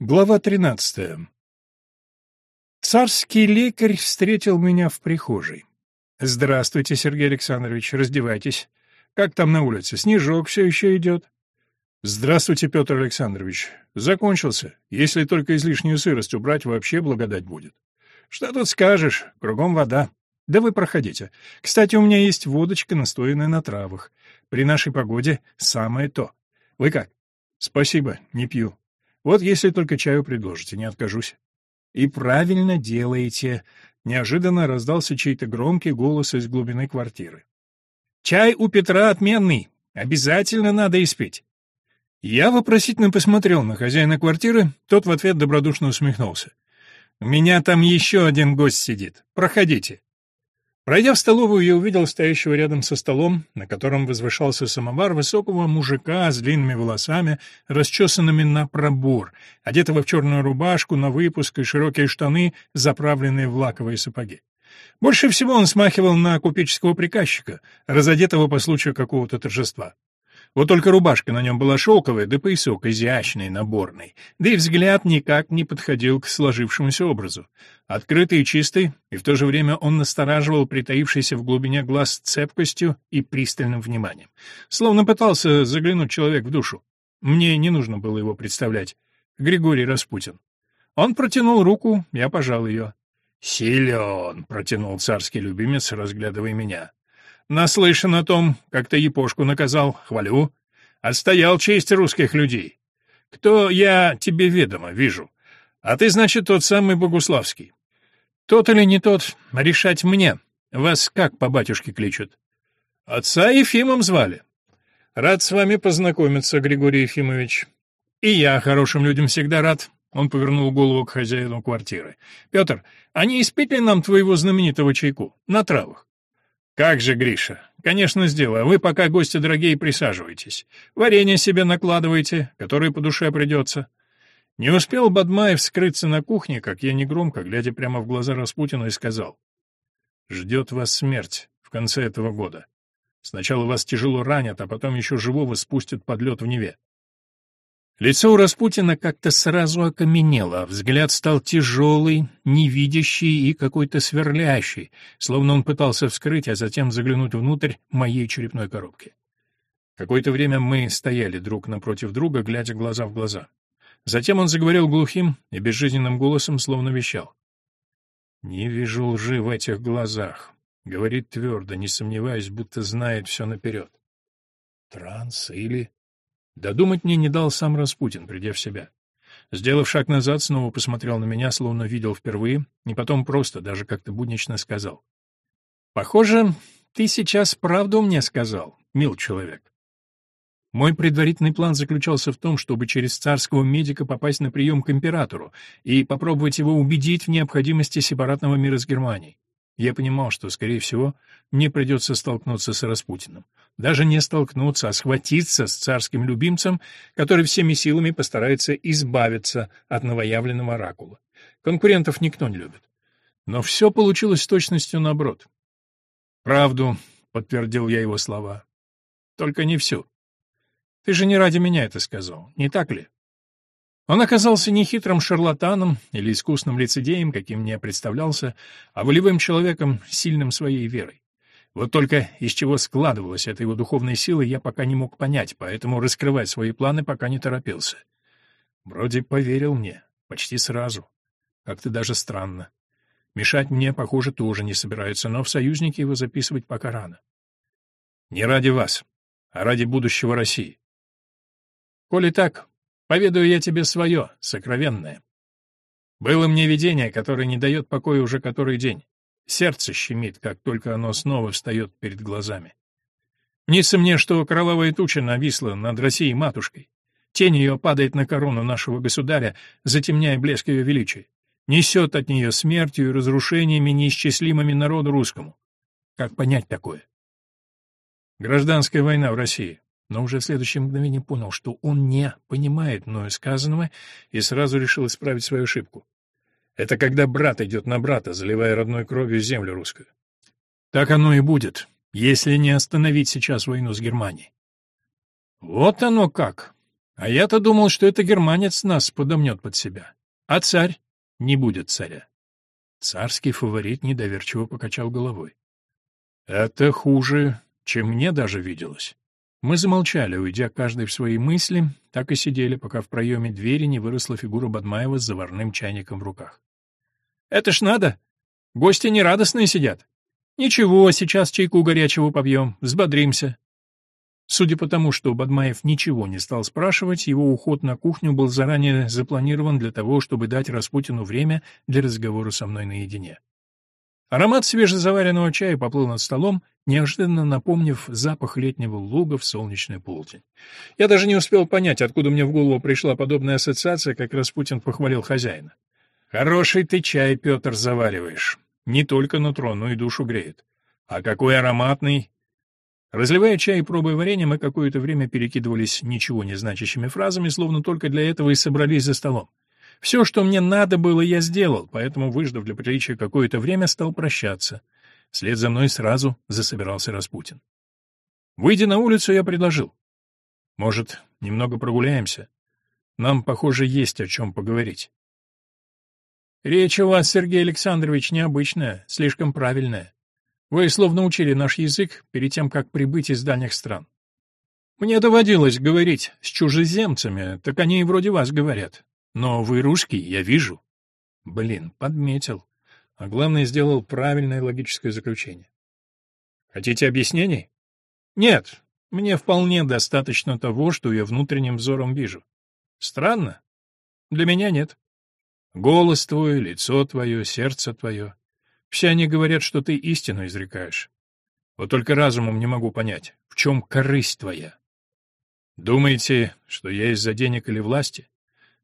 Глава 13. Царский лекарь встретил меня в прихожей. «Здравствуйте, Сергей Александрович, раздевайтесь. Как там на улице, снежок все еще идет?» «Здравствуйте, Петр Александрович. Закончился. Если только излишнюю сырость убрать, вообще благодать будет». «Что тут скажешь? Кругом вода. Да вы проходите. Кстати, у меня есть водочка, настоянная на травах. При нашей погоде самое то. Вы как?» «Спасибо, не пью. Вот если только чаю предложите, не откажусь. И правильно делаете. Неожиданно раздался чей-то громкий голос из глубины квартиры. Чай у Петра отменный. Обязательно надо испить. Я вопросительно посмотрел на хозяина квартиры, тот в ответ добродушно усмехнулся. «У меня там еще один гость сидит. Проходите». Пройдя в столовую, я увидел стоящего рядом со столом, на котором возвышался самовар, высокого мужика с длинными волосами, расчесанными на пробор, одетого в черную рубашку, на выпуск и широкие штаны, заправленные в лаковые сапоги. Больше всего он смахивал на купеческого приказчика, разодетого по случаю какого-то торжества. Вот только рубашка на нем была шелковая, да поясок изящный, наборный, да и взгляд никак не подходил к сложившемуся образу. Открытый и чистый, и в то же время он настораживал притаившийся в глубине глаз цепкостью и пристальным вниманием. Словно пытался заглянуть человек в душу. Мне не нужно было его представлять. Григорий Распутин. Он протянул руку, я пожал ее. «Силен!» — протянул царский любимец, разглядывая меня. Наслышан о том, как ты епошку наказал, хвалю. Отстоял честь русских людей. Кто я, тебе ведомо, вижу. А ты, значит, тот самый Богуславский. Тот или не тот, решать мне. Вас как по батюшке кличут? Отца Ефимом звали. Рад с вами познакомиться, Григорий Ефимович. И я хорошим людям всегда рад. Он повернул голову к хозяину квартиры. Петр, а не испить ли нам твоего знаменитого чайку? На травах. «Как же, Гриша? Конечно, сделаю. Вы пока, гости дорогие, присаживайтесь. Варенье себе накладывайте, которое по душе придется». Не успел Бадмаев скрыться на кухне, как я негромко, глядя прямо в глаза Распутину, и сказал. «Ждет вас смерть в конце этого года. Сначала вас тяжело ранят, а потом еще живого спустят под лед в Неве. Лицо у Распутина как-то сразу окаменело, а взгляд стал тяжелый, невидящий и какой-то сверлящий, словно он пытался вскрыть, а затем заглянуть внутрь моей черепной коробки. Какое-то время мы стояли друг напротив друга, глядя глаза в глаза. Затем он заговорил глухим и безжизненным голосом, словно вещал. «Не вижу лжи в этих глазах», — говорит твердо, не сомневаясь, будто знает все наперед. «Транс или...» Додумать мне не дал сам Распутин, придя в себя. Сделав шаг назад, снова посмотрел на меня, словно видел впервые, и потом просто, даже как-то буднично сказал. «Похоже, ты сейчас правду мне сказал, мил человек». Мой предварительный план заключался в том, чтобы через царского медика попасть на прием к императору и попробовать его убедить в необходимости сепаратного мира с Германией. Я понимал, что, скорее всего, мне придется столкнуться с Распутиным. Даже не столкнуться, а схватиться с царским любимцем, который всеми силами постарается избавиться от новоявленного оракула. Конкурентов никто не любит. Но все получилось с точностью наоборот. «Правду», — подтвердил я его слова. «Только не всю. Ты же не ради меня это сказал, не так ли?» Он оказался не хитрым шарлатаном или искусным лицедеем, каким мне представлялся, а волевым человеком, сильным своей верой. Вот только из чего складывалась эта его духовная сила, я пока не мог понять, поэтому раскрывать свои планы пока не торопился. Вроде поверил мне, почти сразу. Как-то даже странно. Мешать мне, похоже, тоже не собирается, но в союзники его записывать пока рано. Не ради вас, а ради будущего России. Коли так, Поведаю я тебе свое, сокровенное. Было мне видение, которое не дает покоя уже который день. Сердце щемит, как только оно снова встает перед глазами. Мнится мне, что кровавая туча нависла над Россией матушкой. Тень ее падает на корону нашего государя, затемняя блеск ее величия. Несет от нее смертью и разрушениями неисчислимыми народу русскому. Как понять такое? Гражданская война в России но уже в следующее мгновение понял, что он не понимает мною сказанного и сразу решил исправить свою ошибку. Это когда брат идет на брата, заливая родной кровью землю русскую. Так оно и будет, если не остановить сейчас войну с Германией. Вот оно как. А я-то думал, что это германец нас подомнет под себя. А царь? Не будет царя. Царский фаворит недоверчиво покачал головой. Это хуже, чем мне даже виделось. Мы замолчали, уйдя каждый в свои мысли, так и сидели, пока в проеме двери не выросла фигура Бадмаева с заварным чайником в руках. «Это ж надо! Гости нерадостные сидят. Ничего, сейчас чайку горячего попьем, взбодримся». Судя по тому, что Бадмаев ничего не стал спрашивать, его уход на кухню был заранее запланирован для того, чтобы дать Распутину время для разговора со мной наедине. Аромат свежезаваренного чая поплыл над столом, неожиданно напомнив запах летнего луга в солнечный полдень. Я даже не успел понять, откуда мне в голову пришла подобная ассоциация, как Распутин похвалил хозяина. «Хороший ты чай, Петр, завариваешь. Не только нутро, но и душу греет. А какой ароматный!» Разливая чай и пробуя варенье, мы какое-то время перекидывались ничего не значащими фразами, словно только для этого и собрались за столом. Все, что мне надо было, я сделал, поэтому, выждав для приличия какое-то время, стал прощаться. Вслед за мной сразу засобирался Распутин. Выйдя на улицу, я предложил. Может, немного прогуляемся? Нам, похоже, есть о чем поговорить. Речь у вас, Сергей Александрович, необычная, слишком правильная. Вы словно учили наш язык перед тем, как прибыть из дальних стран. Мне доводилось говорить с чужеземцами, так они и вроде вас говорят. Но вы русский, я вижу. Блин, подметил. А главное, сделал правильное логическое заключение. Хотите объяснений? Нет, мне вполне достаточно того, что я внутренним взором вижу. Странно? Для меня нет. Голос твой, лицо твое, сердце твое. Все они говорят, что ты истину изрекаешь. Вот только разумом не могу понять, в чем корысть твоя. Думаете, что я из-за денег или власти?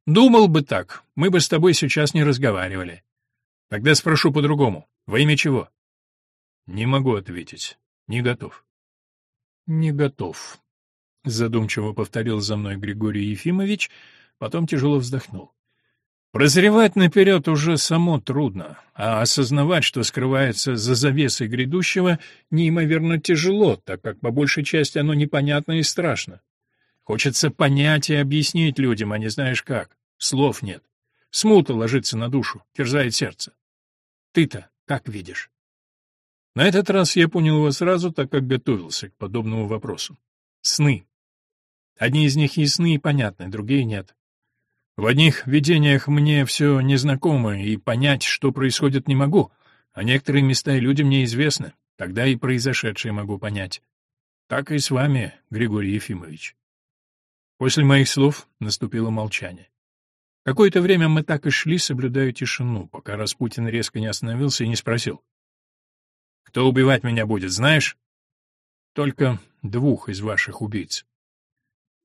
Думал бы так, мы бы с тобой сейчас не разговаривали. Тогда спрошу по-другому. Во имя чего? Не могу ответить. Не готов. Не готов. Задумчиво повторил за мной Григорий Ефимович, потом тяжело вздохнул. Прозревать наперед уже само трудно, а осознавать, что скрывается за завесой грядущего, неимоверно тяжело, так как по большей части оно непонятно и страшно. Хочется понять и объяснить людям, а не знаешь как. Слов нет. Смута ложится на душу, терзает сердце. Ты-то как видишь? На этот раз я понял его сразу, так как готовился к подобному вопросу. Сны. Одни из них ясны и понятны, другие нет. В одних видениях мне все незнакомо, и понять, что происходит, не могу, а некоторые места и люди мне известны, тогда и произошедшее могу понять. Так и с вами, Григорий Ефимович. После моих слов наступило молчание. Какое-то время мы так и шли, соблюдая тишину, пока Распутин резко не остановился и не спросил. «Кто убивать меня будет, знаешь?» «Только двух из ваших убийц».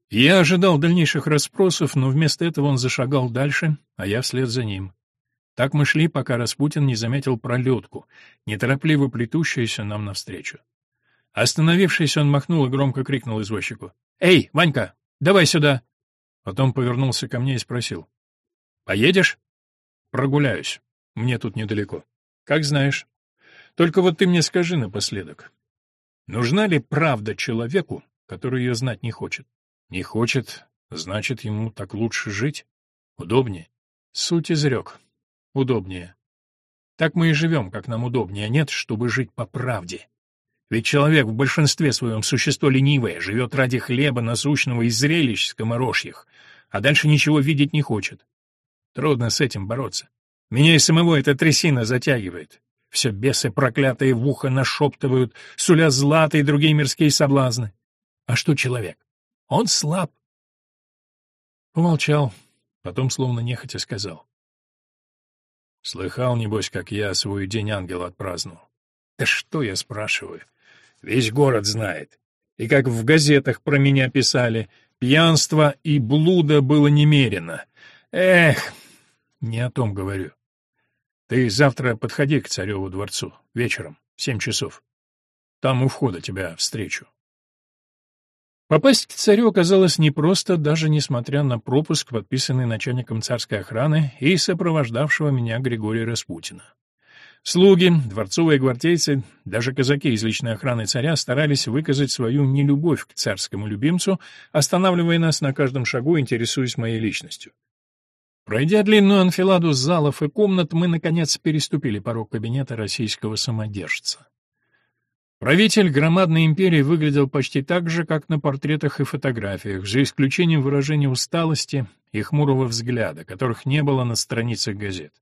Я ожидал дальнейших расспросов, но вместо этого он зашагал дальше, а я вслед за ним. Так мы шли, пока Распутин не заметил пролетку, неторопливо плетущуюся нам навстречу. Остановившись, он махнул и громко крикнул извозчику. «Эй, Ванька, давай сюда!» Потом повернулся ко мне и спросил. «Поедешь?» «Прогуляюсь. Мне тут недалеко». «Как знаешь. Только вот ты мне скажи напоследок. Нужна ли правда человеку, который ее знать не хочет?» Не хочет, значит, ему так лучше жить. Удобнее. Суть изрек. Удобнее. Так мы и живем, как нам удобнее, а нет, чтобы жить по правде. Ведь человек в большинстве своем существо ленивое, живет ради хлеба насущного и зрелищ скоморожьих, а дальше ничего видеть не хочет. Трудно с этим бороться. Меня и самого эта трясина затягивает. Все бесы проклятые в ухо нашептывают, суля злато и другие мирские соблазны. А что человек? Он слаб. Помолчал, потом словно нехотя сказал. Слыхал, небось, как я свой день ангела отпраздновал. Да что я спрашиваю? Весь город знает. И как в газетах про меня писали, пьянство и блуда было немерено. Эх, не о том говорю. Ты завтра подходи к цареву дворцу, вечером, в семь часов. Там у входа тебя встречу. Попасть к царю оказалось непросто, даже несмотря на пропуск, подписанный начальником царской охраны и сопровождавшего меня Григория Распутина. Слуги, дворцовые гвардейцы, даже казаки из личной охраны царя старались выказать свою нелюбовь к царскому любимцу, останавливая нас на каждом шагу, интересуясь моей личностью. Пройдя длинную анфиладу залов и комнат, мы, наконец, переступили порог кабинета российского самодержца. Правитель громадной империи выглядел почти так же, как на портретах и фотографиях, за исключением выражения усталости и хмурого взгляда, которых не было на страницах газет.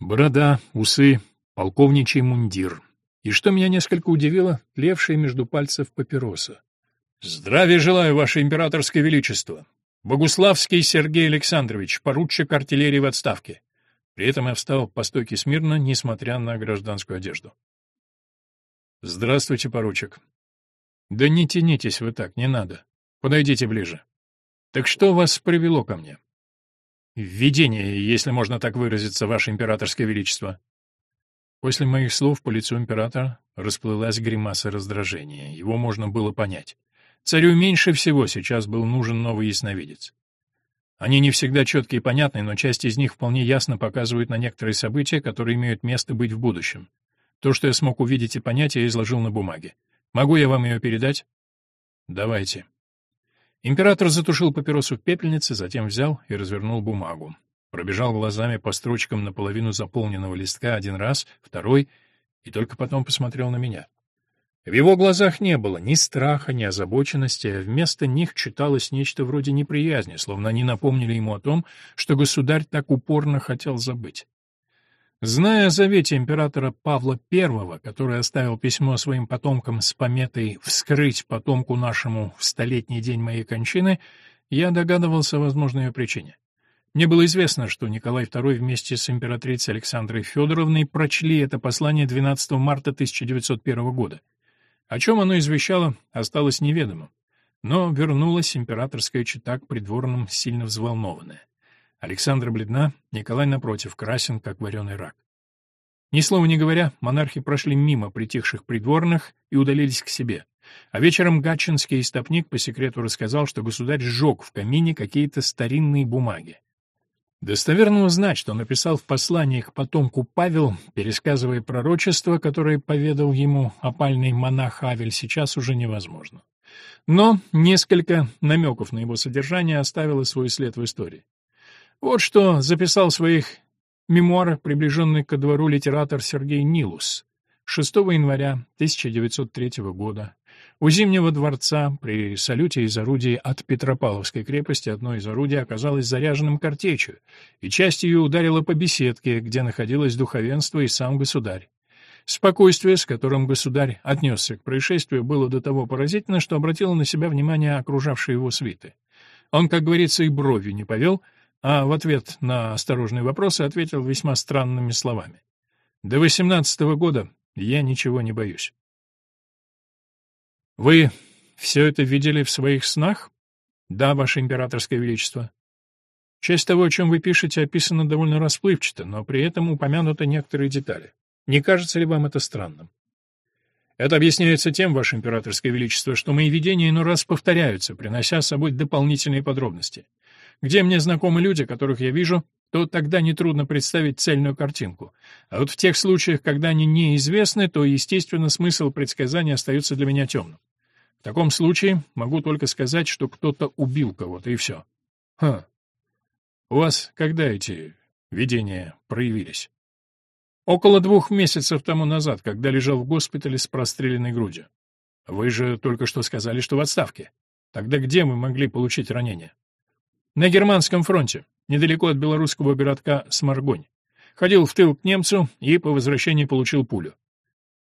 Борода, усы, полковничий мундир. И что меня несколько удивило, левшая между пальцев папироса. «Здравия желаю, Ваше Императорское Величество! Богуславский Сергей Александрович, поручик артиллерии в отставке». При этом я встал по стойке смирно, несмотря на гражданскую одежду. «Здравствуйте, поручик». «Да не тянитесь вы так, не надо. Подойдите ближе». «Так что вас привело ко мне?» «Введение, если можно так выразиться, ваше императорское величество». После моих слов по лицу императора расплылась гримаса раздражения. Его можно было понять. Царю меньше всего сейчас был нужен новый ясновидец. Они не всегда четкие и понятны, но часть из них вполне ясно показывают на некоторые события, которые имеют место быть в будущем. То, что я смог увидеть и понять, я изложил на бумаге. Могу я вам ее передать? Давайте. Император затушил папиросу в пепельнице, затем взял и развернул бумагу. Пробежал глазами по строчкам наполовину заполненного листка один раз, второй, и только потом посмотрел на меня. В его глазах не было ни страха, ни озабоченности, а вместо них читалось нечто вроде неприязни, словно они напомнили ему о том, что государь так упорно хотел забыть. Зная о завете императора Павла I, который оставил письмо своим потомкам с пометой «вскрыть потомку нашему в столетний день моей кончины», я догадывался о возможной ее причине. Мне было известно, что Николай II вместе с императрицей Александрой Федоровной прочли это послание 12 марта 1901 года. О чем оно извещало, осталось неведомым. Но вернулась императорская чета к придворным сильно взволнованная. Александра бледна, Николай, напротив, красен, как вареный рак. Ни слова не говоря, монархи прошли мимо притихших придворных и удалились к себе. А вечером Гатчинский истопник по секрету рассказал, что государь сжег в камине какие-то старинные бумаги. Достоверно узнать, что написал в послании к потомку Павел, пересказывая пророчество, которое поведал ему опальный монах Авель, сейчас уже невозможно. Но несколько намеков на его содержание оставило свой след в истории. Вот что записал в своих мемуарах приближенный ко двору литератор Сергей Нилус 6 января 1903 года. У Зимнего дворца при салюте из орудий от Петропавловской крепости одно из орудий оказалось заряженным картечью, и часть ее ударила по беседке, где находилось духовенство и сам государь. Спокойствие, с которым государь отнесся к происшествию, было до того поразительно, что обратило на себя внимание окружавшей его свиты. Он, как говорится, и бровью не повел — а в ответ на осторожные вопросы ответил весьма странными словами. «До восемнадцатого года я ничего не боюсь». «Вы все это видели в своих снах?» «Да, Ваше Императорское Величество». Часть того, о чем вы пишете, описана довольно расплывчато, но при этом упомянуты некоторые детали. Не кажется ли вам это странным? Это объясняется тем, Ваше Императорское Величество, что мои видения иной раз повторяются, принося с собой дополнительные подробности. Где мне знакомы люди, которых я вижу, то тогда нетрудно представить цельную картинку. А вот в тех случаях, когда они неизвестны, то, естественно, смысл предсказания остается для меня темным. В таком случае могу только сказать, что кто-то убил кого-то, и все. Ха. У вас когда эти видения проявились? Около двух месяцев тому назад, когда лежал в госпитале с простреленной грудью. Вы же только что сказали, что в отставке. Тогда где мы могли получить ранение? На Германском фронте, недалеко от белорусского городка Сморгонь. Ходил в тыл к немцу и по возвращении получил пулю.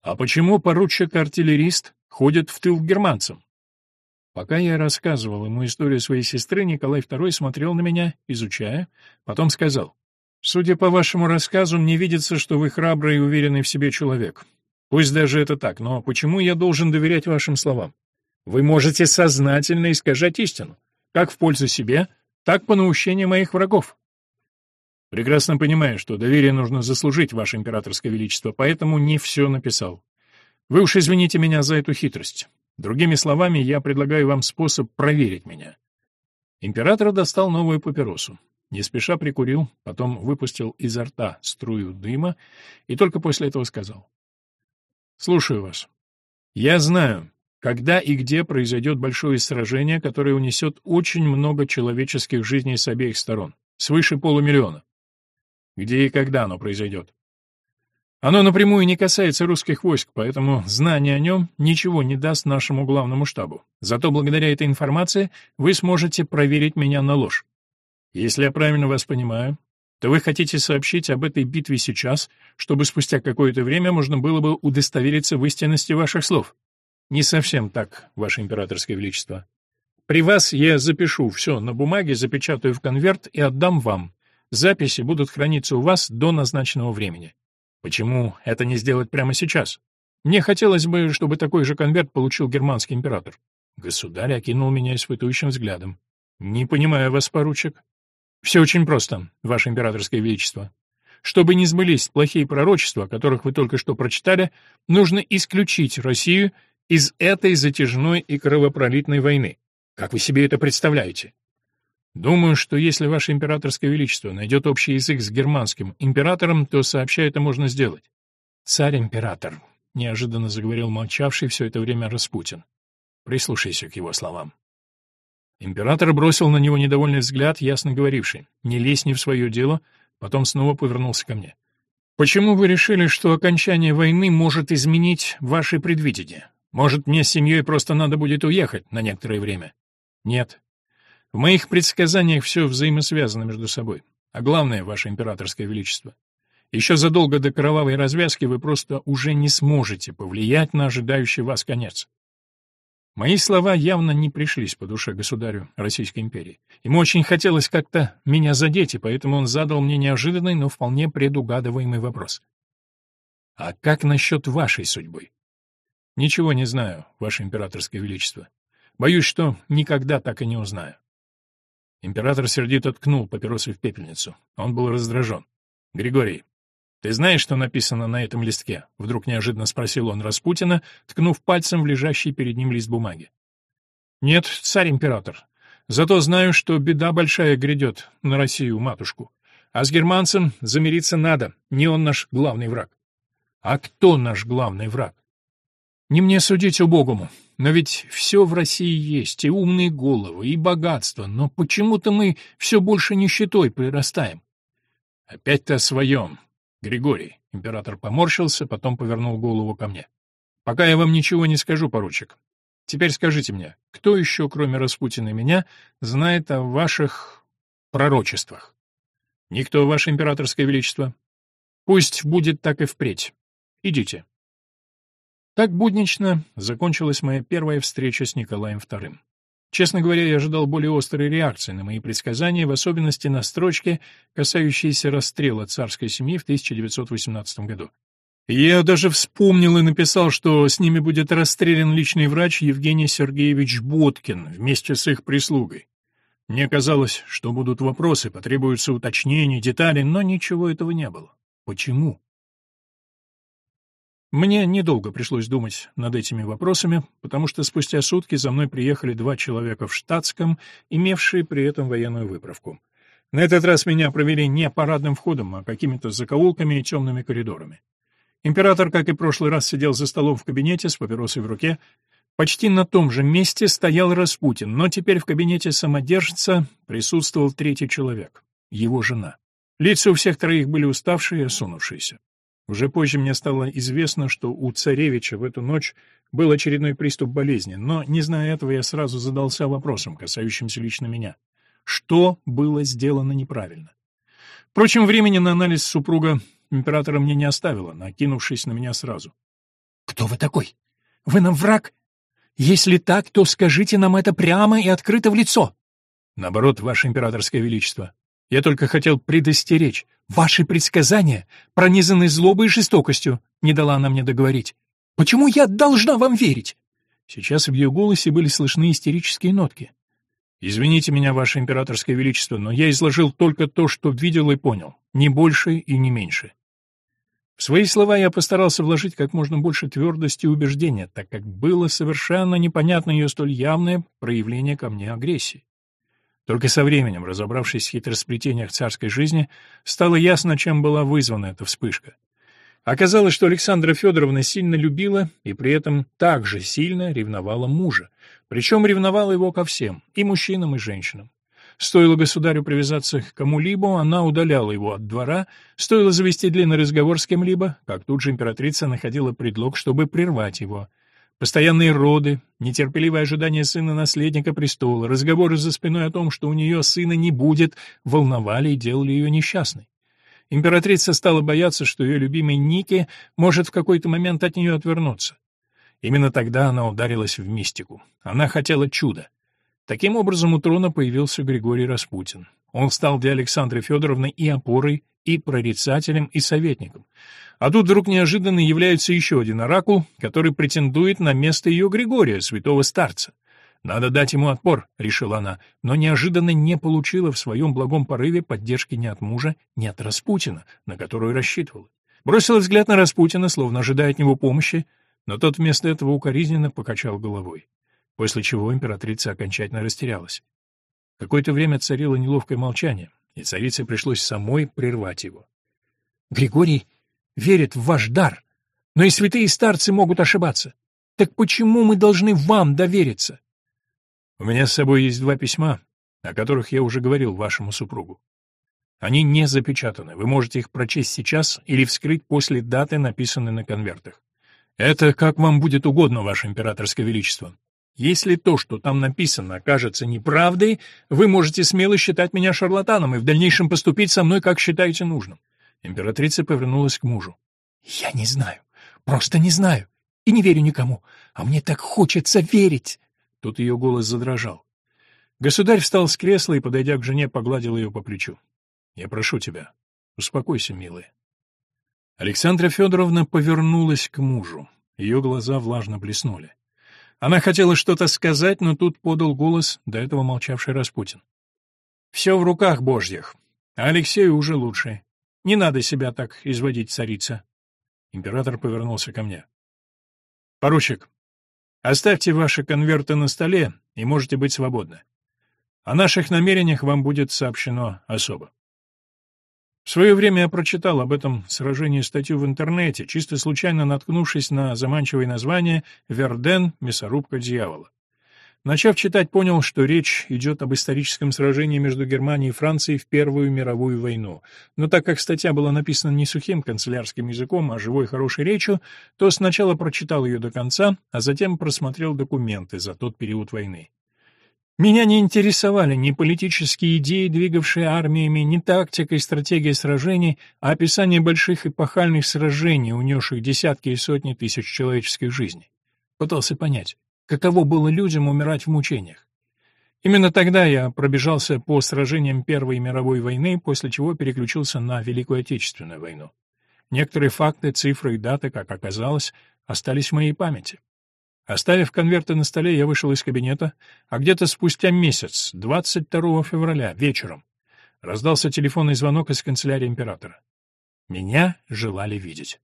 А почему поручик-артиллерист ходит в тыл к германцам? Пока я рассказывал ему историю своей сестры, Николай II смотрел на меня, изучая, потом сказал, «Судя по вашему рассказу, мне видится, что вы храбрый и уверенный в себе человек. Пусть даже это так, но почему я должен доверять вашим словам? Вы можете сознательно искажать истину, как в пользу себе, так по наущению моих врагов. Прекрасно понимаю, что доверие нужно заслужить, Ваше Императорское Величество, поэтому не все написал. Вы уж извините меня за эту хитрость. Другими словами, я предлагаю вам способ проверить меня. Император достал новую папиросу. Не спеша прикурил, потом выпустил изо рта струю дыма и только после этого сказал. «Слушаю вас. Я знаю, когда и где произойдет большое сражение, которое унесет очень много человеческих жизней с обеих сторон, свыше полумиллиона. Где и когда оно произойдет? Оно напрямую не касается русских войск, поэтому знание о нем ничего не даст нашему главному штабу. Зато благодаря этой информации вы сможете проверить меня на ложь. Если я правильно вас понимаю, то вы хотите сообщить об этой битве сейчас, чтобы спустя какое-то время можно было бы удостовериться в истинности ваших слов. Не совсем так, ваше императорское величество. При вас я запишу все на бумаге, запечатаю в конверт и отдам вам. Записи будут храниться у вас до назначенного времени. Почему это не сделать прямо сейчас? Мне хотелось бы, чтобы такой же конверт получил германский император. Государь окинул меня испытующим взглядом. Не понимаю вас, поручик. Все очень просто, Ваше Императорское Величество. Чтобы не сбылись плохие пророчества, о которых вы только что прочитали, нужно исключить Россию из этой затяжной и кровопролитной войны. Как вы себе это представляете? Думаю, что если Ваше Императорское Величество найдет общий язык с германским императором, то сообща это можно сделать. Царь-император, неожиданно заговорил молчавший все это время Распутин. Прислушайся к его словам. Император бросил на него недовольный взгляд, ясно говоривший «не лезь не в свое дело», потом снова повернулся ко мне. «Почему вы решили, что окончание войны может изменить ваши предвидения? Может, мне с семьей просто надо будет уехать на некоторое время?» «Нет. В моих предсказаниях все взаимосвязано между собой. А главное, ваше императорское величество, еще задолго до кровавой развязки вы просто уже не сможете повлиять на ожидающий вас конец. Мои слова явно не пришлись по душе государю Российской империи. Ему очень хотелось как-то меня задеть, и поэтому он задал мне неожиданный, но вполне предугадываемый вопрос. «А как насчет вашей судьбы?» «Ничего не знаю, ваше императорское величество. Боюсь, что никогда так и не узнаю». Император сердито ткнул папиросой в пепельницу. Он был раздражен. «Григорий, «Ты знаешь, что написано на этом листке?» — вдруг неожиданно спросил он Распутина, ткнув пальцем в лежащий перед ним лист бумаги. «Нет, царь-император. Зато знаю, что беда большая грядет на Россию, матушку. А с германцем замириться надо, не он наш главный враг». «А кто наш главный враг?» «Не мне судить убогому, но ведь все в России есть, и умные головы, и богатство, но почему-то мы все больше нищетой прирастаем». «Опять ты о своем. Григорий, император поморщился, потом повернул голову ко мне. Пока я вам ничего не скажу, поручик. Теперь скажите мне, кто еще, кроме Распутина и меня, знает о ваших пророчествах? Никто, ваше императорское величество. Пусть будет так и впредь. Идите. Так буднично закончилась моя первая встреча с Николаем II. Честно говоря, я ожидал более острой реакции на мои предсказания, в особенности на строчки, касающиеся расстрела царской семьи в 1918 году. Я даже вспомнил и написал, что с ними будет расстрелян личный врач Евгений Сергеевич Боткин вместе с их прислугой. Мне казалось, что будут вопросы, потребуются уточнения, детали, но ничего этого не было. Почему? Мне недолго пришлось думать над этими вопросами, потому что спустя сутки за мной приехали два человека в штатском, имевшие при этом военную выправку. На этот раз меня провели не парадным входом, а какими-то закоулками и темными коридорами. Император, как и в прошлый раз, сидел за столом в кабинете с папиросой в руке. Почти на том же месте стоял Распутин, но теперь в кабинете самодержца присутствовал третий человек — его жена. Лица у всех троих были уставшие и осунувшиеся. Уже позже мне стало известно, что у царевича в эту ночь был очередной приступ болезни, но, не зная этого, я сразу задался вопросом, касающимся лично меня. Что было сделано неправильно? Впрочем, времени на анализ супруга императора мне не оставила, накинувшись на меня сразу. «Кто вы такой? Вы нам враг? Если так, то скажите нам это прямо и открыто в лицо!» «Наоборот, ваше императорское величество, я только хотел предостеречь. Ваши предсказания пронизаны злобой и жестокостью, не дала она мне договорить. Почему я должна вам верить? Сейчас в ее голосе были слышны истерические нотки. Извините меня, ваше императорское величество, но я изложил только то, что видел и понял, не больше и не меньше. В свои слова я постарался вложить как можно больше твердости и убеждения, так как было совершенно непонятно ее столь явное проявление ко мне агрессии. Только со временем, разобравшись в хитросплетениях царской жизни, стало ясно, чем была вызвана эта вспышка. Оказалось, что Александра Федоровна сильно любила и при этом также сильно ревновала мужа. Причем ревновала его ко всем, и мужчинам, и женщинам. Стоило государю привязаться к кому-либо, она удаляла его от двора, стоило завести длинный разговор с кем-либо, как тут же императрица находила предлог, чтобы прервать его. Постоянные роды, нетерпеливое ожидание сына-наследника престола, разговоры за спиной о том, что у нее сына не будет, волновали и делали ее несчастной. Императрица стала бояться, что ее любимый Ники может в какой-то момент от нее отвернуться. Именно тогда она ударилась в мистику. Она хотела чуда. Таким образом, у трона появился Григорий Распутин. Он стал для Александры Федоровны и опорой, и прорицателем, и советником. А тут вдруг неожиданно является еще один оракул, который претендует на место ее Григория, святого старца. «Надо дать ему отпор», — решила она, но неожиданно не получила в своем благом порыве поддержки ни от мужа, ни от Распутина, на которую рассчитывала. Бросила взгляд на Распутина, словно ожидая от него помощи, но тот вместо этого укоризненно покачал головой. После чего императрица окончательно растерялась. Какое-то время царило неловкое молчание, и царице пришлось самой прервать его. «Григорий верит в ваш дар, но и святые старцы могут ошибаться. Так почему мы должны вам довериться?» У меня с собой есть два письма, о которых я уже говорил вашему супругу. Они не запечатаны, вы можете их прочесть сейчас или вскрыть после даты, написанной на конвертах. Это как вам будет угодно, ваше императорское величество. Если то, что там написано, окажется неправдой, вы можете смело считать меня шарлатаном и в дальнейшем поступить со мной, как считаете нужным. Императрица повернулась к мужу. Я не знаю, просто не знаю и не верю никому, а мне так хочется верить. Тут ее голос задрожал. Государь встал с кресла и, подойдя к жене, погладил ее по плечу. «Я прошу тебя, успокойся, милая». Александра Федоровна повернулась к мужу. Ее глаза влажно блеснули. Она хотела что-то сказать, но тут подал голос до этого молчавший Распутин. «Все в руках божьих, а Алексею уже лучше. Не надо себя так изводить, царица». Император повернулся ко мне. «Поручик, Оставьте ваши конверты на столе и можете быть свободны. О наших намерениях вам будет сообщено особо. В свое время я прочитал об этом сражении статью в интернете, чисто случайно наткнувшись на заманчивое название «Верден. Мясорубка дьявола». Начав читать, понял, что речь идет об историческом сражении между Германией и Францией в Первую мировую войну. Но так как статья была написана не сухим канцелярским языком, а живой хорошей речью, то сначала прочитал ее до конца, а затем просмотрел документы за тот период войны. Меня не интересовали ни политические идеи, двигавшие армиями, ни тактика и стратегия сражений, а описание больших эпохальных сражений, унесших десятки и сотни тысяч человеческих жизней. Пытался понять, каково было людям умирать в мучениях. Именно тогда я пробежался по сражениям Первой мировой войны, после чего переключился на Великую Отечественную войну. Некоторые факты, цифры и даты, как оказалось, остались в моей памяти. Оставив конверты на столе, я вышел из кабинета, а где-то спустя месяц, 22 февраля, вечером, раздался телефонный звонок из канцелярии императора. Меня желали видеть.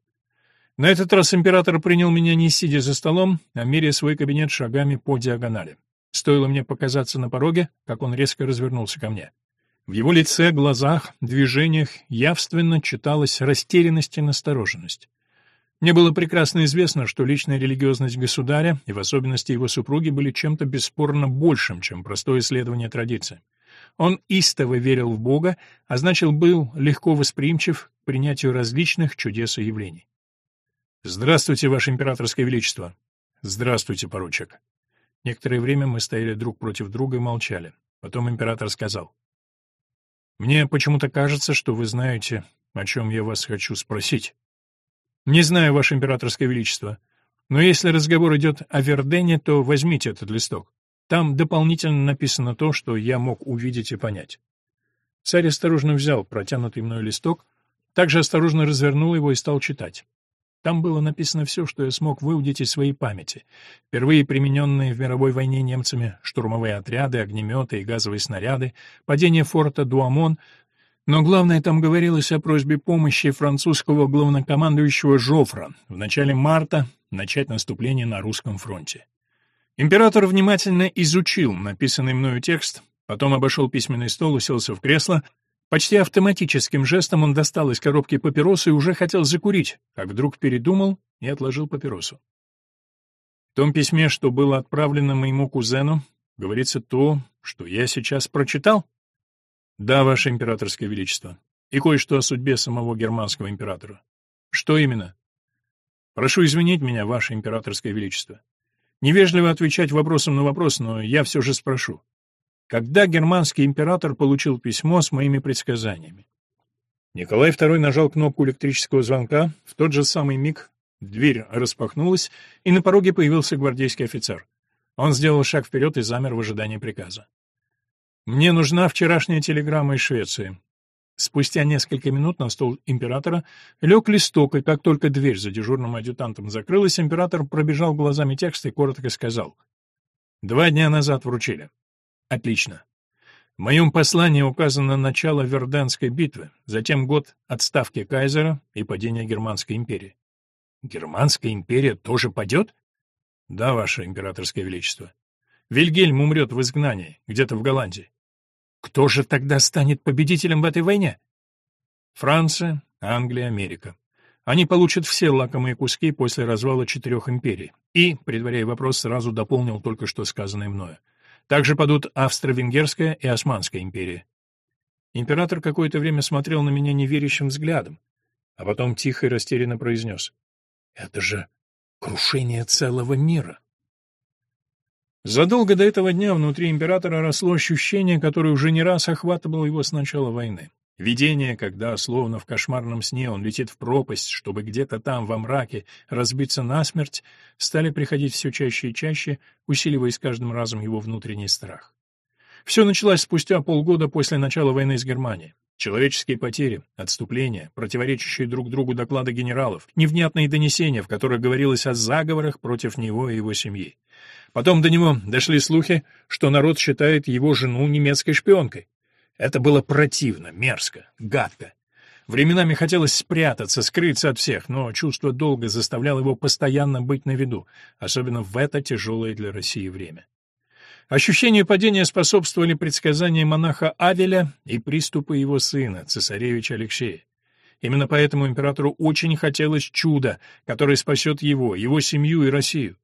На этот раз император принял меня не сидя за столом, а меряя свой кабинет шагами по диагонали. Стоило мне показаться на пороге, как он резко развернулся ко мне. В его лице, глазах, движениях явственно читалась растерянность и настороженность. Мне было прекрасно известно, что личная религиозность государя, и в особенности его супруги, были чем-то бесспорно большим, чем простое исследование традиции. Он истово верил в Бога, а значит, был легко восприимчив к принятию различных чудес и явлений. «Здравствуйте, Ваше Императорское Величество!» «Здравствуйте, поручик!» Некоторое время мы стояли друг против друга и молчали. Потом император сказал. «Мне почему-то кажется, что вы знаете, о чем я вас хочу спросить». «Не знаю, Ваше Императорское Величество, но если разговор идет о Вердене, то возьмите этот листок. Там дополнительно написано то, что я мог увидеть и понять». Царь осторожно взял протянутый мной листок, также осторожно развернул его и стал читать. Там было написано все, что я смог выудить из своей памяти. Впервые примененные в мировой войне немцами штурмовые отряды, огнеметы и газовые снаряды, падение форта Дуамон, но главное, там говорилось о просьбе помощи французского главнокомандующего Жофра в начале марта начать наступление на русском фронте. Император внимательно изучил написанный мною текст, Потом обошел письменный стол, уселся в кресло. Почти автоматическим жестом он достал из коробки папиросу и уже хотел закурить, как вдруг передумал и отложил папиросу. В том письме, что было отправлено моему кузену, говорится то, что я сейчас прочитал? Да, ваше императорское величество. И кое-что о судьбе самого германского императора. Что именно? Прошу извинить меня, ваше императорское величество. Невежливо отвечать вопросом на вопрос, но я все же спрошу. Когда германский император получил письмо с моими предсказаниями? Николай II нажал кнопку электрического звонка. В тот же самый миг дверь распахнулась, и на пороге появился гвардейский офицер. Он сделал шаг вперед и замер в ожидании приказа. «Мне нужна вчерашняя телеграмма из Швеции. Спустя несколько минут на стол императора лег листок, и как только дверь за дежурным адъютантом закрылась, император пробежал глазами текст и коротко сказал. «Два дня назад вручили». «Отлично. В моем послании указано начало Верденской битвы, затем год отставки кайзера и падения Германской империи». «Германская империя тоже падет?» «Да, ваше императорское величество. Вильгельм умрет в изгнании, где-то в Голландии. Кто же тогда станет победителем в этой войне? Франция, Англия, Америка. Они получат все лакомые куски после развала четырех империй. И, предваряя вопрос, сразу дополнил только что сказанное мною. Также падут Австро-Венгерская и Османская империи. Император какое-то время смотрел на меня неверящим взглядом, а потом тихо и растерянно произнес. «Это же крушение целого мира!» Задолго до этого дня внутри императора росло ощущение, которое уже не раз охватывало его с начала войны. Видение, когда, словно в кошмарном сне, он летит в пропасть, чтобы где-то там, во мраке, разбиться насмерть, стали приходить все чаще и чаще, усиливая с каждым разом его внутренний страх. Все началось спустя полгода после начала войны с Германией. Человеческие потери, отступления, противоречащие друг другу доклады генералов, невнятные донесения, в которых говорилось о заговорах против него и его семьи. Потом до него дошли слухи, что народ считает его жену немецкой шпионкой. Это было противно, мерзко, гадко. Временами хотелось спрятаться, скрыться от всех, но чувство долга заставляло его постоянно быть на виду, особенно в это тяжелое для России время. Ощущению падения способствовали предсказания монаха Авеля и приступы его сына, цесаревича Алексея. Именно поэтому императору очень хотелось чуда, которое спасет его, его семью и Россию.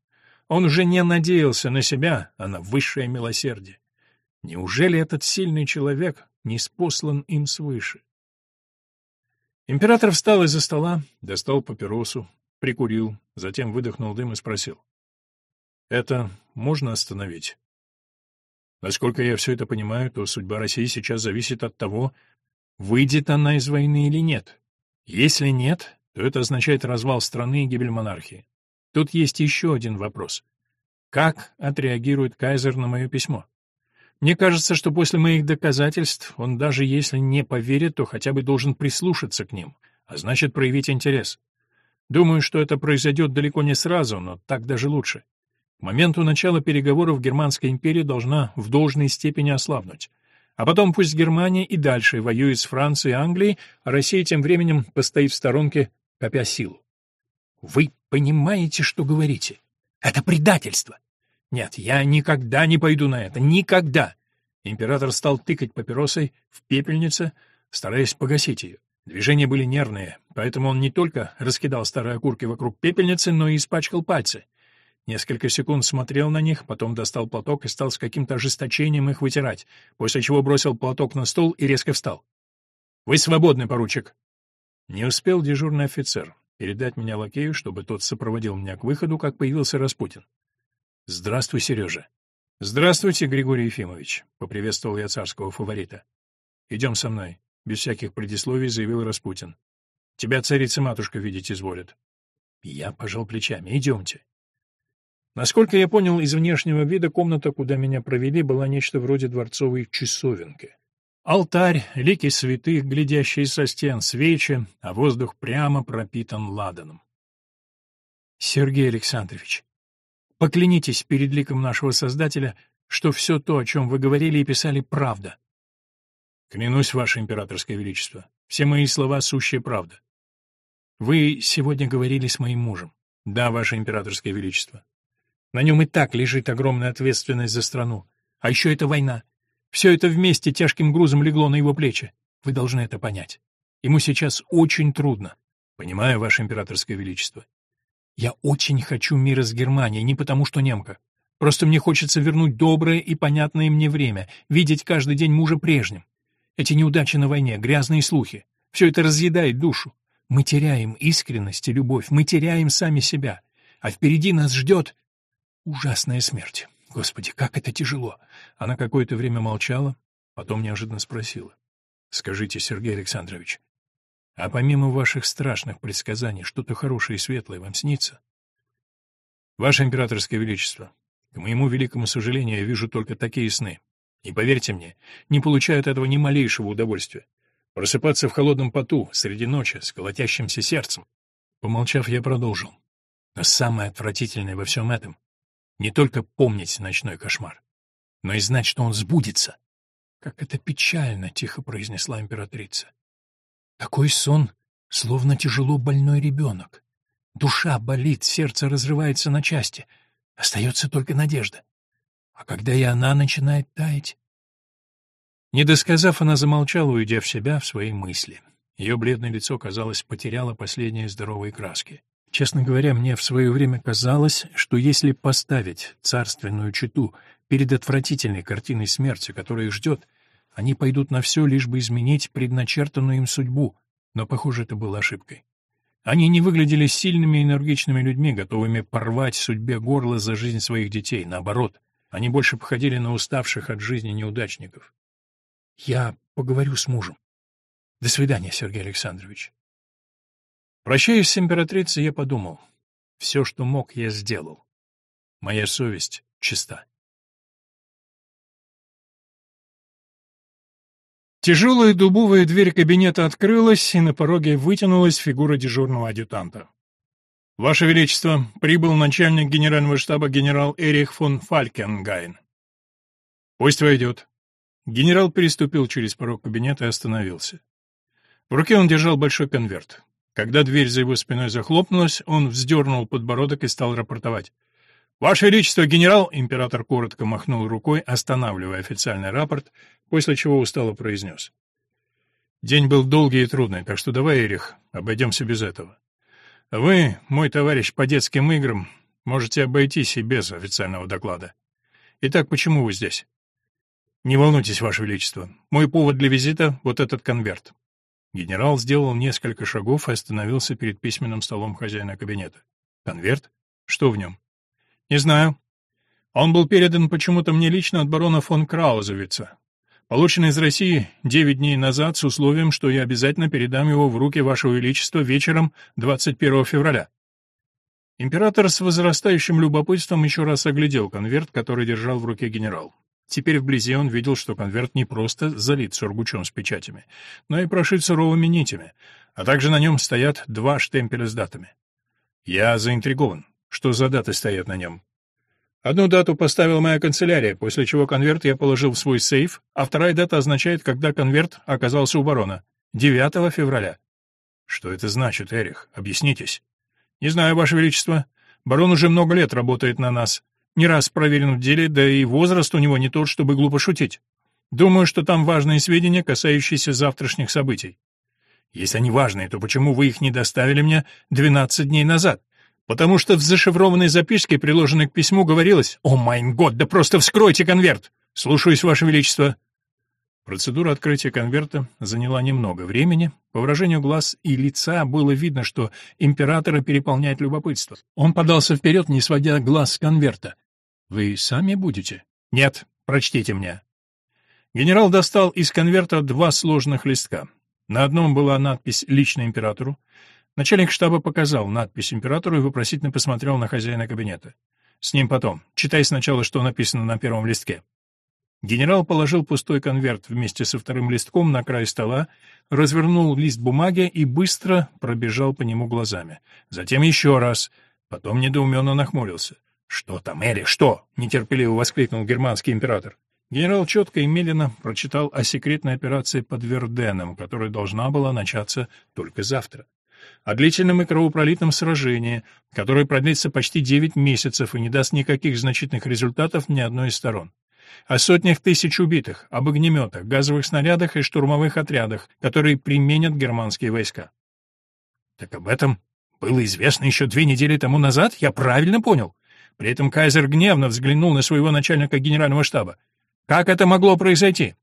Он уже не надеялся на себя, а на высшее милосердие. Неужели этот сильный человек не спослан им свыше? Император встал из-за стола, достал папиросу, прикурил, затем выдохнул дым и спросил. «Это можно остановить?» Насколько я все это понимаю, то судьба России сейчас зависит от того, выйдет она из войны или нет. Если нет, то это означает развал страны и гибель монархии. Тут есть еще один вопрос. Как отреагирует Кайзер на мое письмо? Мне кажется, что после моих доказательств он даже если не поверит, то хотя бы должен прислушаться к ним, а значит проявить интерес. Думаю, что это произойдет далеко не сразу, но так даже лучше. К моменту начала переговоров Германская империя должна в должной степени ослабнуть. А потом пусть Германия и дальше воюет с Францией и Англией, а Россия тем временем постоит в сторонке, копя силу. Вы понимаете, что говорите? Это предательство. Нет, я никогда не пойду на это. Никогда. Император стал тыкать папиросой в пепельнице, стараясь погасить ее. Движения были нервные, поэтому он не только раскидал старые окурки вокруг пепельницы, но и испачкал пальцы. Несколько секунд смотрел на них, потом достал платок и стал с каким-то ожесточением их вытирать, после чего бросил платок на стол и резко встал. «Вы свободны, поручик!» Не успел дежурный офицер передать меня лакею, чтобы тот сопроводил меня к выходу, как появился Распутин. «Здравствуй, Сережа». «Здравствуйте, Григорий Ефимович», — поприветствовал я царского фаворита. «Идем со мной», — без всяких предисловий заявил Распутин. «Тебя царица-матушка видеть изволит». Я пожал плечами. «Идемте». Насколько я понял, из внешнего вида комната, куда меня провели, была нечто вроде дворцовой часовенки. Алтарь, лики святых, глядящие со стен, свечи, а воздух прямо пропитан ладаном. Сергей Александрович, поклянитесь перед ликом нашего Создателя, что все то, о чем вы говорили и писали, правда. Клянусь, Ваше Императорское Величество, все мои слова — сущая правда. Вы сегодня говорили с моим мужем. Да, Ваше Императорское Величество. На нем и так лежит огромная ответственность за страну. А еще это война. Все это вместе тяжким грузом легло на его плечи. Вы должны это понять. Ему сейчас очень трудно. Понимаю, Ваше Императорское Величество. Я очень хочу мира с Германией, не потому что немка. Просто мне хочется вернуть доброе и понятное мне время, видеть каждый день мужа прежним. Эти неудачи на войне, грязные слухи — все это разъедает душу. Мы теряем искренность и любовь, мы теряем сами себя. А впереди нас ждет ужасная смерть. Господи, как это тяжело. Она какое-то время молчала, потом неожиданно спросила. Скажите, Сергей Александрович, а помимо ваших страшных предсказаний, что-то хорошее и светлое вам снится? Ваше императорское величество, к моему великому сожалению, я вижу только такие сны. И поверьте мне, не получаю от этого ни малейшего удовольствия. Просыпаться в холодном поту среди ночи с колотящимся сердцем. Помолчав, я продолжил. Но самое отвратительное во всем этом — не только помнить ночной кошмар, но и знать, что он сбудется. «Как это печально!» — тихо произнесла императрица. «Такой сон, словно тяжело больной ребенок. Душа болит, сердце разрывается на части. Остается только надежда. А когда и она начинает таять...» Не досказав, она замолчала, уйдя в себя, в свои мысли. Ее бледное лицо, казалось, потеряло последние здоровые краски. Честно говоря, мне в свое время казалось, что если поставить царственную читу перед отвратительной картиной смерти, которая их ждет, они пойдут на все, лишь бы изменить предначертанную им судьбу, но, похоже, это было ошибкой. Они не выглядели сильными и энергичными людьми, готовыми порвать судьбе горло за жизнь своих детей, наоборот. Они больше походили на уставших от жизни неудачников. «Я поговорю с мужем. До свидания, Сергей Александрович». Прощаясь с императрицей, я подумал, все, что мог, я сделал. Моя совесть чиста. Тяжелая дубовая дверь кабинета открылась, и на пороге вытянулась фигура дежурного адъютанта. «Ваше Величество, прибыл начальник генерального штаба генерал Эрих фон Фалькенгайн». «Пусть войдет». Генерал переступил через порог кабинета и остановился. В руке он держал большой конверт. Когда дверь за его спиной захлопнулась, он вздернул подбородок и стал рапортовать. «Ваше Величество, генерал!» — император коротко махнул рукой, останавливая официальный рапорт, после чего устало произнес. «День был долгий и трудный, так что давай, Эрих, обойдемся без этого. Вы, мой товарищ по детским играм, можете обойтись и без официального доклада. Итак, почему вы здесь?» «Не волнуйтесь, Ваше Величество. Мой повод для визита — вот этот конверт». Генерал сделал несколько шагов и остановился перед письменным столом хозяина кабинета. «Конверт? Что в нем?» Не знаю. Он был передан почему-то мне лично от барона фон Краузовица. Получен из России девять дней назад с условием, что я обязательно передам его в руки Вашего Величества вечером 21 февраля. Император с возрастающим любопытством еще раз оглядел конверт, который держал в руке генерал. Теперь вблизи он видел, что конверт не просто залит сургучом с печатями, но и прошит суровыми нитями, а также на нем стоят два штемпеля с датами. Я заинтригован. Что за даты стоят на нем? Одну дату поставила моя канцелярия, после чего конверт я положил в свой сейф, а вторая дата означает, когда конверт оказался у барона. 9 февраля. Что это значит, Эрих? Объяснитесь. Не знаю, Ваше Величество. Барон уже много лет работает на нас. Не раз проверен в деле, да и возраст у него не тот, чтобы глупо шутить. Думаю, что там важные сведения, касающиеся завтрашних событий. Если они важные, то почему вы их не доставили мне 12 дней назад? Потому что в зашифрованной записке, приложенной к письму, говорилось «О, майн год, да просто вскройте конверт! Слушаюсь, Ваше Величество!» Процедура открытия конверта заняла немного времени. По выражению глаз и лица было видно, что императора переполняет любопытство. Он подался вперед, не сводя глаз с конверта. «Вы сами будете?» «Нет, прочтите мне». Генерал достал из конверта два сложных листка. На одном была надпись «Лично императору», Начальник штаба показал надпись императору и вопросительно посмотрел на хозяина кабинета. «С ним потом. Читай сначала, что написано на первом листке». Генерал положил пустой конверт вместе со вторым листком на край стола, развернул лист бумаги и быстро пробежал по нему глазами. Затем еще раз. Потом недоуменно нахмурился. «Что там, Эли, что?» — нетерпеливо воскликнул германский император. Генерал четко и медленно прочитал о секретной операции под Верденом, которая должна была начаться только завтра о длительном и кровопролитном сражении, которое продлится почти 9 месяцев и не даст никаких значительных результатов ни одной из сторон. о сотнях тысяч убитых, об огнеметах, газовых снарядах и штурмовых отрядах, которые применят германские войска. Так об этом было известно еще две недели тому назад, я правильно понял? При этом кайзер гневно взглянул на своего начальника генерального штаба. Как это могло произойти?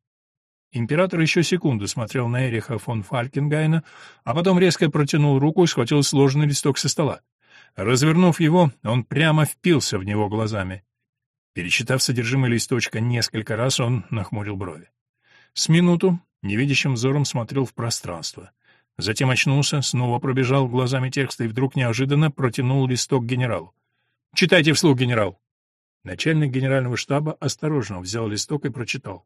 Император еще секунду смотрел на Эриха фон Фалькенгайна, а потом резко протянул руку и схватил сложенный листок со стола. Развернув его, он прямо впился в него глазами. Перечитав содержимое листочка несколько раз, он нахмурил брови. С минуту невидящим взором смотрел в пространство. Затем очнулся, снова пробежал глазами текста и вдруг неожиданно протянул листок генералу. «Читайте вслух, генерал!» Начальник генерального штаба осторожно взял листок и прочитал.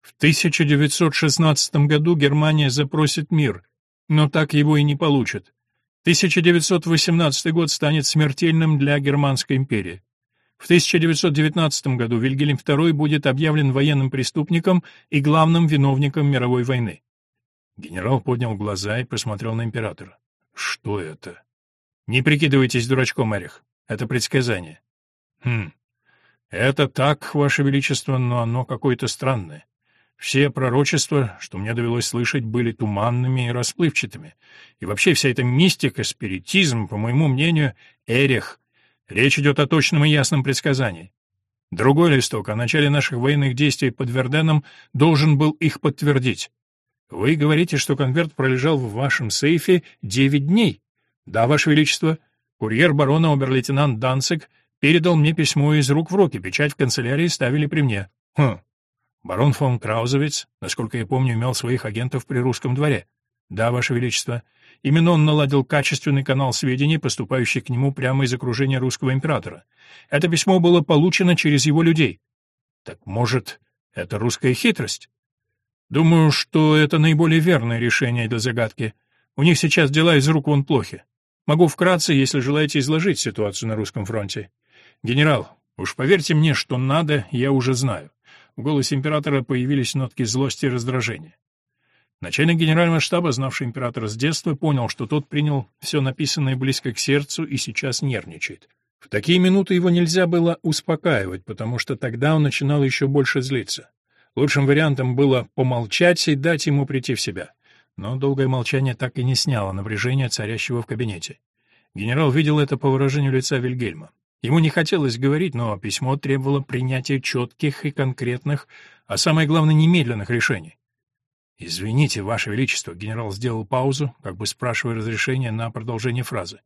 В 1916 году Германия запросит мир, но так его и не получит. 1918 год станет смертельным для Германской империи. В 1919 году Вильгельм II будет объявлен военным преступником и главным виновником мировой войны. Генерал поднял глаза и посмотрел на императора. Что это? Не прикидывайтесь дурачком, Эрих. Это предсказание. Хм. Это так, ваше величество, но оно какое-то странное. Все пророчества, что мне довелось слышать, были туманными и расплывчатыми. И вообще вся эта мистика, спиритизм, по моему мнению, эрех. Речь идет о точном и ясном предсказании. Другой листок о начале наших военных действий под Верденом должен был их подтвердить. Вы говорите, что конверт пролежал в вашем сейфе девять дней. Да, Ваше Величество. Курьер барона обер-лейтенант Данцик передал мне письмо из рук в руки, печать в канцелярии ставили при мне. Хм, Барон фон Краузовец, насколько я помню, имел своих агентов при русском дворе. Да, Ваше Величество. Именно он наладил качественный канал сведений, поступающих к нему прямо из окружения русского императора. Это письмо было получено через его людей. Так может, это русская хитрость? Думаю, что это наиболее верное решение для загадки. У них сейчас дела из рук вон плохи. Могу вкратце, если желаете, изложить ситуацию на русском фронте. Генерал, уж поверьте мне, что надо, я уже знаю. В голосе императора появились нотки злости и раздражения. Начальник генерального штаба, знавший императора с детства, понял, что тот принял все написанное близко к сердцу и сейчас нервничает. В такие минуты его нельзя было успокаивать, потому что тогда он начинал еще больше злиться. Лучшим вариантом было помолчать и дать ему прийти в себя. Но долгое молчание так и не сняло напряжение, царящего в кабинете. Генерал видел это по выражению лица Вильгельма. Ему не хотелось говорить, но письмо требовало принятия четких и конкретных, а самое главное, немедленных решений. «Извините, Ваше Величество», — генерал сделал паузу, как бы спрашивая разрешения на продолжение фразы.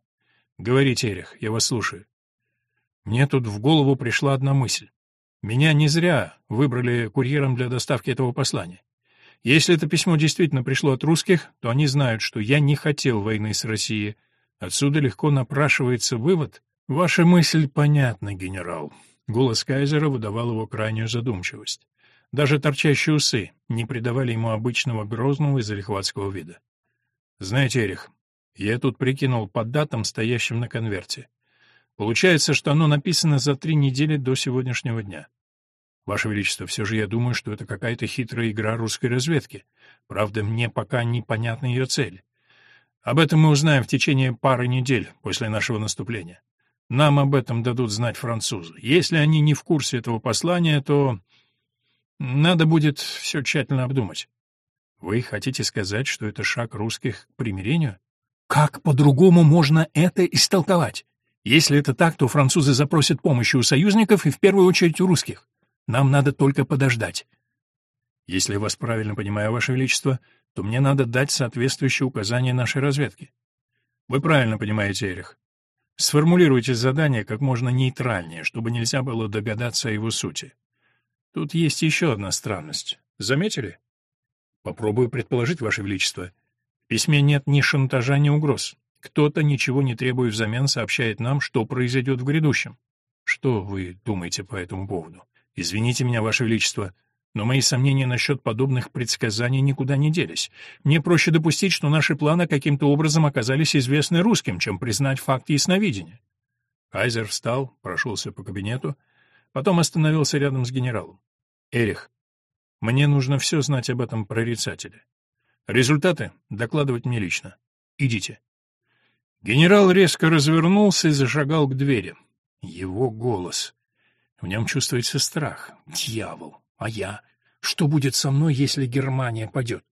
«Говорите, Эрих, я вас слушаю». Мне тут в голову пришла одна мысль. Меня не зря выбрали курьером для доставки этого послания. Если это письмо действительно пришло от русских, то они знают, что я не хотел войны с Россией. Отсюда легко напрашивается вывод, «Ваша мысль понятна, генерал». Голос Кайзера выдавал его крайнюю задумчивость. Даже торчащие усы не придавали ему обычного грозного и залихватского вида. «Знаете, Эрих, я тут прикинул по датам, стоящим на конверте. Получается, что оно написано за три недели до сегодняшнего дня. Ваше Величество, все же я думаю, что это какая-то хитрая игра русской разведки. Правда, мне пока непонятна ее цель. Об этом мы узнаем в течение пары недель после нашего наступления. Нам об этом дадут знать французы. Если они не в курсе этого послания, то надо будет все тщательно обдумать. Вы хотите сказать, что это шаг русских к примирению? Как по-другому можно это истолковать? Если это так, то французы запросят помощи у союзников и в первую очередь у русских. Нам надо только подождать. Если я вас правильно понимаю, Ваше Величество, то мне надо дать соответствующие указания нашей разведки. Вы правильно понимаете, Эрих. Сформулируйте задание как можно нейтральнее, чтобы нельзя было догадаться о его сути. Тут есть еще одна странность. Заметили? Попробую предположить, Ваше Величество. В письме нет ни шантажа, ни угроз. Кто-то, ничего не требуя взамен, сообщает нам, что произойдет в грядущем. Что вы думаете по этому поводу? Извините меня, Ваше Величество, но мои сомнения насчет подобных предсказаний никуда не делись. Мне проще допустить, что наши планы каким-то образом оказались известны русским, чем признать факт ясновидения. Кайзер встал, прошелся по кабинету, потом остановился рядом с генералом. «Эрих, мне нужно все знать об этом прорицателе. Результаты докладывать мне лично. Идите». Генерал резко развернулся и зашагал к двери. Его голос. В нем чувствуется страх. Дьявол! А я? Что будет со мной, если Германия падет?